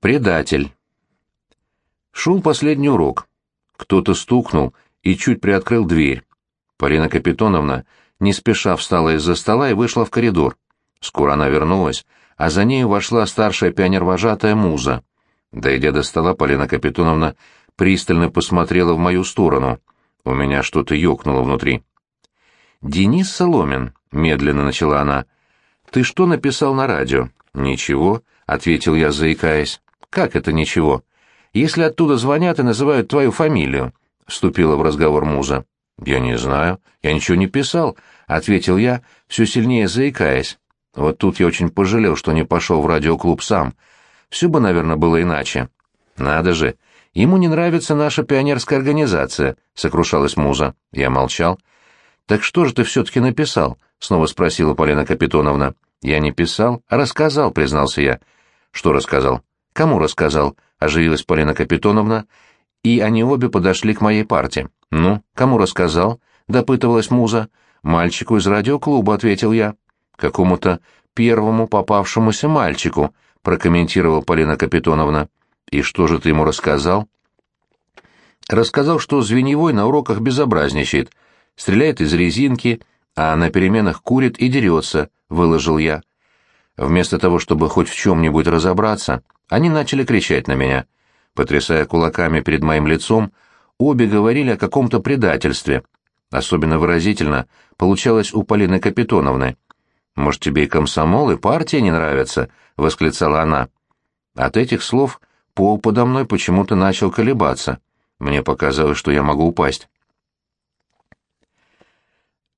Предатель. Шел последний урок. Кто-то стукнул и чуть приоткрыл дверь. Полина Капитоновна не спеша встала из-за стола и вышла в коридор. Скоро она вернулась, а за нею вошла старшая пионервожатая Муза. Дойдя до стола, Полина Капитоновна пристально посмотрела в мою сторону. У меня что-то ёкнуло внутри. «Денис Соломин», — медленно начала она, — «ты что написал на радио?» «Ничего», — ответил я, заикаясь. «Как это ничего? Если оттуда звонят и называют твою фамилию», — вступила в разговор Муза. «Я не знаю. Я ничего не писал», — ответил я, все сильнее заикаясь. Вот тут я очень пожалел, что не пошел в радиоклуб сам. Все бы, наверное, было иначе. «Надо же! Ему не нравится наша пионерская организация», — сокрушалась Муза. Я молчал. «Так что же ты все-таки написал?» — снова спросила Полина Капитоновна. «Я не писал, а рассказал», — признался я. «Что рассказал?» «Кому рассказал?» — оживилась Полина Капитоновна, и они обе подошли к моей парте. «Ну, кому рассказал?» — допытывалась Муза. «Мальчику из радиоклуба», — ответил я. «Какому-то первому попавшемуся мальчику», — прокомментировала Полина Капитоновна. «И что же ты ему рассказал?» «Рассказал, что Звеньевой на уроках безобразничает, стреляет из резинки, а на переменах курит и дерется», — выложил я. Вместо того, чтобы хоть в чем-нибудь разобраться, они начали кричать на меня. Потрясая кулаками перед моим лицом, обе говорили о каком-то предательстве. Особенно выразительно получалось у Полины Капитоновны. «Может, тебе и комсомол, и партия не нравятся?» — восклицала она. От этих слов пол подо мной почему-то начал колебаться. Мне показалось, что я могу упасть.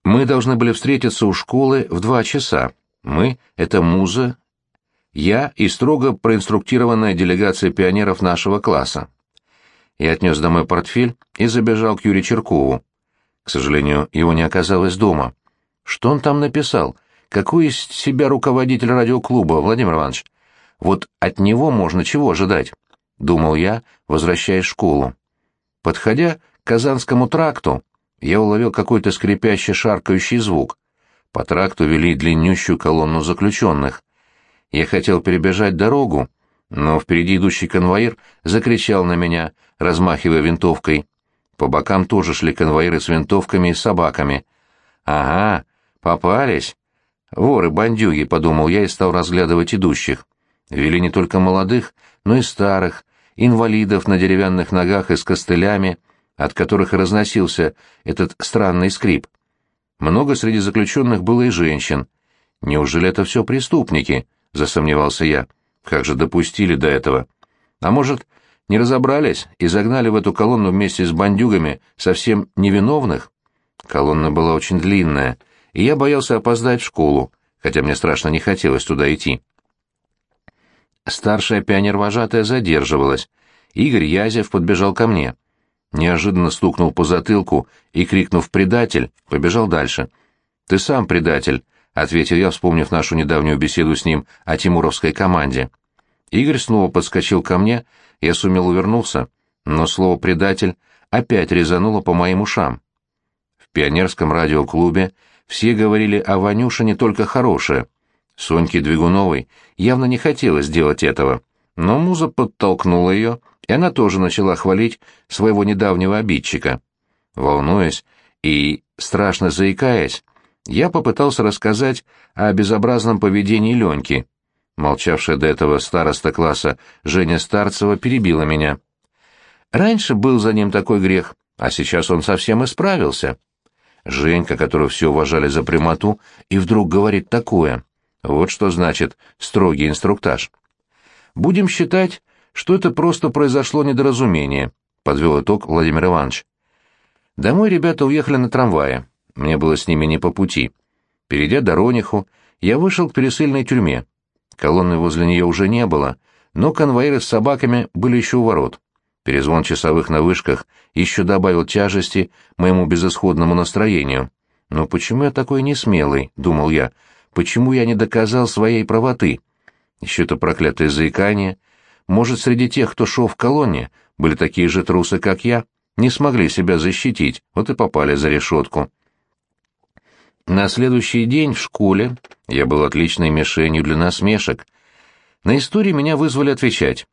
Мы должны были встретиться у школы в два часа. Мы — это Муза, я и строго проинструктированная делегация пионеров нашего класса. Я отнес домой портфель и забежал к Юрию Черкову. К сожалению, его не оказалось дома. Что он там написал? Какой из себя руководитель радиоклуба, Владимир Иванович? Вот от него можно чего ожидать? Думал я, возвращаясь в школу. Подходя к Казанскому тракту, я уловил какой-то скрипящий шаркающий звук. По тракту вели длиннющую колонну заключенных. Я хотел перебежать дорогу, но впереди идущий конвоир закричал на меня, размахивая винтовкой. По бокам тоже шли конвоиры с винтовками и собаками. «Ага, попались!» «Воры-бандюги», — подумал я и стал разглядывать идущих. Вели не только молодых, но и старых, инвалидов на деревянных ногах и с костылями, от которых разносился этот странный скрип. Много среди заключенных было и женщин. Неужели это все преступники? — засомневался я. Как же допустили до этого? А может, не разобрались и загнали в эту колонну вместе с бандюгами совсем невиновных? Колонна была очень длинная, и я боялся опоздать в школу, хотя мне страшно не хотелось туда идти. Старшая пионер-вожатая задерживалась. Игорь Язев подбежал ко мне. Неожиданно стукнул по затылку и, крикнув «предатель», побежал дальше. «Ты сам предатель», — ответил я, вспомнив нашу недавнюю беседу с ним о тимуровской команде. Игорь снова подскочил ко мне, я сумел увернуться, но слово «предатель» опять резануло по моим ушам. В пионерском радиоклубе все говорили о Ванюше не только хорошее. Соньке Двигуновой явно не хотелось делать этого, но муза подтолкнула ее, и она тоже начала хвалить своего недавнего обидчика. Волнуясь и страшно заикаясь, я попытался рассказать о безобразном поведении Леньки. Молчавшая до этого староста класса Женя Старцева перебила меня. Раньше был за ним такой грех, а сейчас он совсем исправился. Женька, которую все уважали за прямоту, и вдруг говорит такое. Вот что значит строгий инструктаж. Будем считать, что это просто произошло недоразумение, подвел итог Владимир Иванович. Домой ребята уехали на трамвае. Мне было с ними не по пути. Перейдя Дорониху, я вышел к пересыльной тюрьме. Колонны возле нее уже не было, но конвоиры с собаками были еще у ворот. Перезвон часовых на вышках еще добавил тяжести моему безысходному настроению. «Но почему я такой несмелый?» — думал я. «Почему я не доказал своей правоты?» Еще это проклятое заикание. Может, среди тех, кто шел в колонне, были такие же трусы, как я, не смогли себя защитить, вот и попали за решетку. На следующий день в школе я был отличной мишенью для насмешек. На истории меня вызвали отвечать.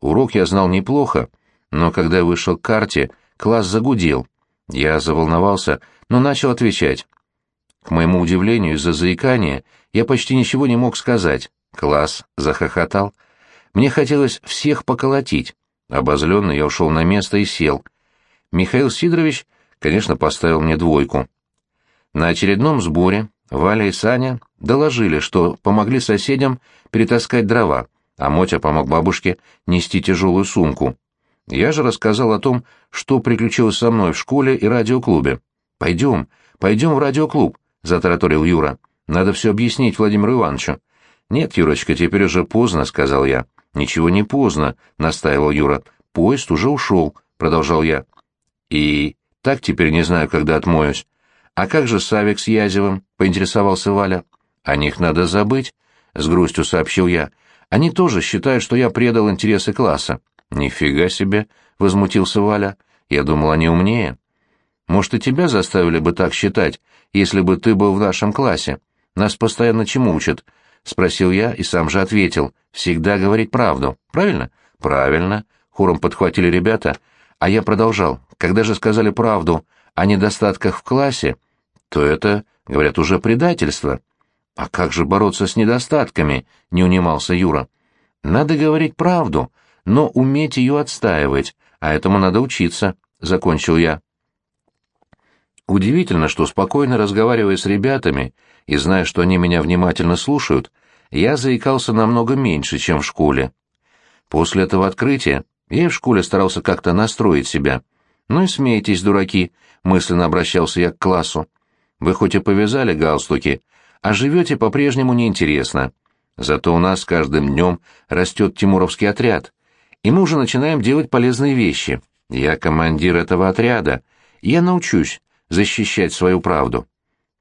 Урок я знал неплохо, но когда я вышел к карте, класс загудел. Я заволновался, но начал отвечать. К моему удивлению, из-за заикания я почти ничего не мог сказать. Класс захохотал. Мне хотелось всех поколотить. Обозленный я ушел на место и сел. Михаил Сидорович, конечно, поставил мне двойку. На очередном сборе Валя и Саня доложили, что помогли соседям перетаскать дрова, а Мотя помог бабушке нести тяжелую сумку. Я же рассказал о том, что приключилось со мной в школе и радиоклубе. «Пойдем, пойдем в радиоклуб», — затараторил Юра. «Надо все объяснить Владимиру Ивановичу». «Нет, Юрочка, теперь уже поздно», — сказал я. «Ничего не поздно», — настаивал Юра. «Поезд уже ушел», — продолжал я. «И так теперь не знаю, когда отмоюсь». «А как же Савик с Язевым?» — поинтересовался Валя. «О них надо забыть», — с грустью сообщил я. «Они тоже считают, что я предал интересы класса». «Нифига себе!» — возмутился Валя. «Я думал, они умнее». «Может, и тебя заставили бы так считать, если бы ты был в нашем классе? Нас постоянно чему учат?» — спросил я и сам же ответил. «Всегда говорить правду. Правильно?» «Правильно», — хором подхватили ребята. А я продолжал. «Когда же сказали правду о недостатках в классе, то это, говорят, уже предательство». «А как же бороться с недостатками?» — не унимался Юра. «Надо говорить правду, но уметь ее отстаивать, а этому надо учиться», — закончил я. Удивительно, что спокойно разговаривая с ребятами и зная, что они меня внимательно слушают, я заикался намного меньше, чем в школе. После этого открытия я в школе старался как-то настроить себя. «Ну и смейтесь, дураки», — мысленно обращался я к классу. «Вы хоть и повязали галстуки, а живете по-прежнему неинтересно. Зато у нас с каждым днем растет Тимуровский отряд, и мы уже начинаем делать полезные вещи. Я командир этого отряда. Я научусь защищать свою правду.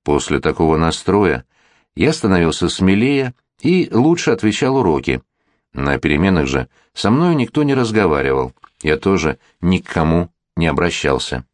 После такого настроя я становился смелее и лучше отвечал уроки. На переменах же со мной никто не разговаривал, я тоже ни к кому не обращался.